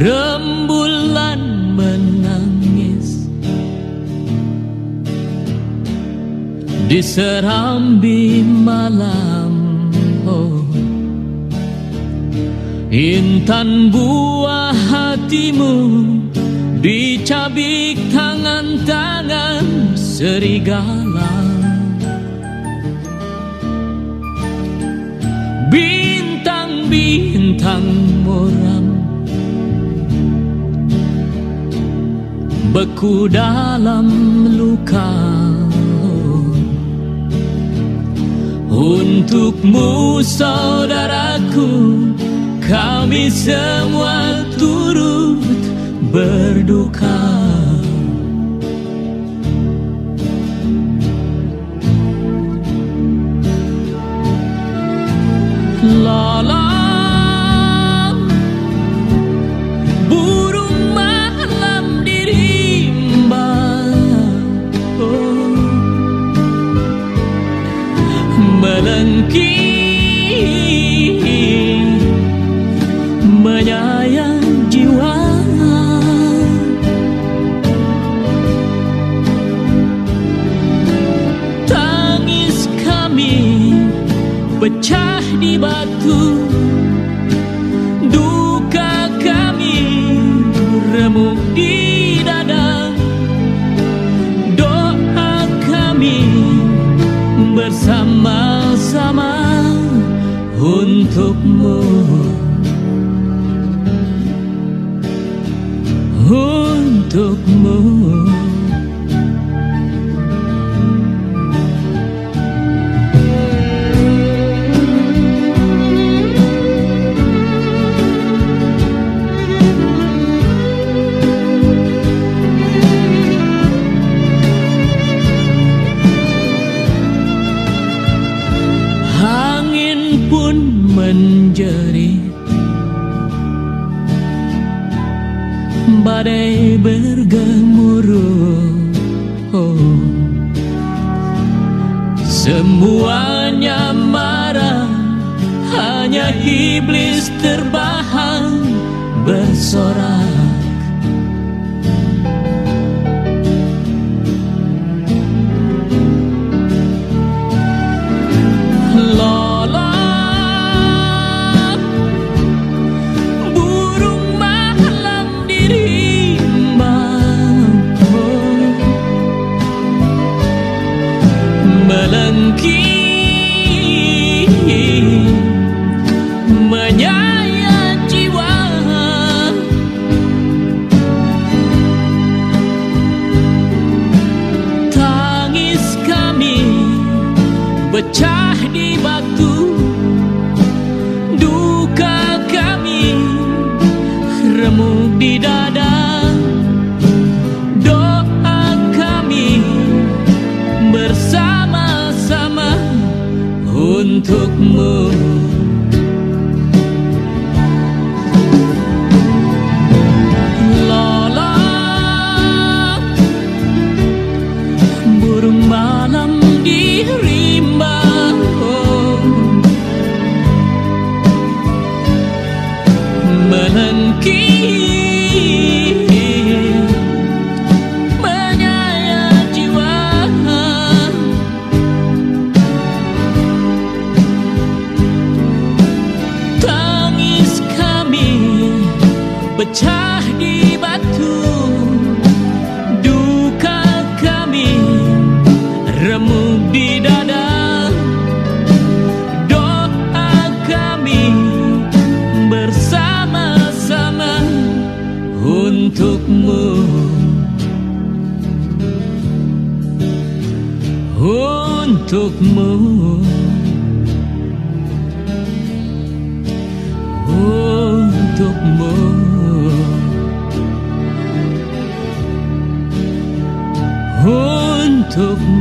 rembulan menangis. Di serambi malam oh. Intan buah hatimu dicabik tangan-tangan serigala. Bintang-bintang muram Beku dalam luka. Untukmu saudaraku Kami semua turut berduka Melengki Menyayang jiwa. Tangis kami pecah di batu Duka kami remuk di dada. Doa kami bersama-sama untukmu Untukmu Angin pun menjerit Badai bergemuruh oh. Semuanya marah Hanya iblis terbahan bersorak pecah di pecah di batu. Duka kami remuk di dada. Doa kami bersama-sama untukmu. Untukmu. Untukmu Untukmu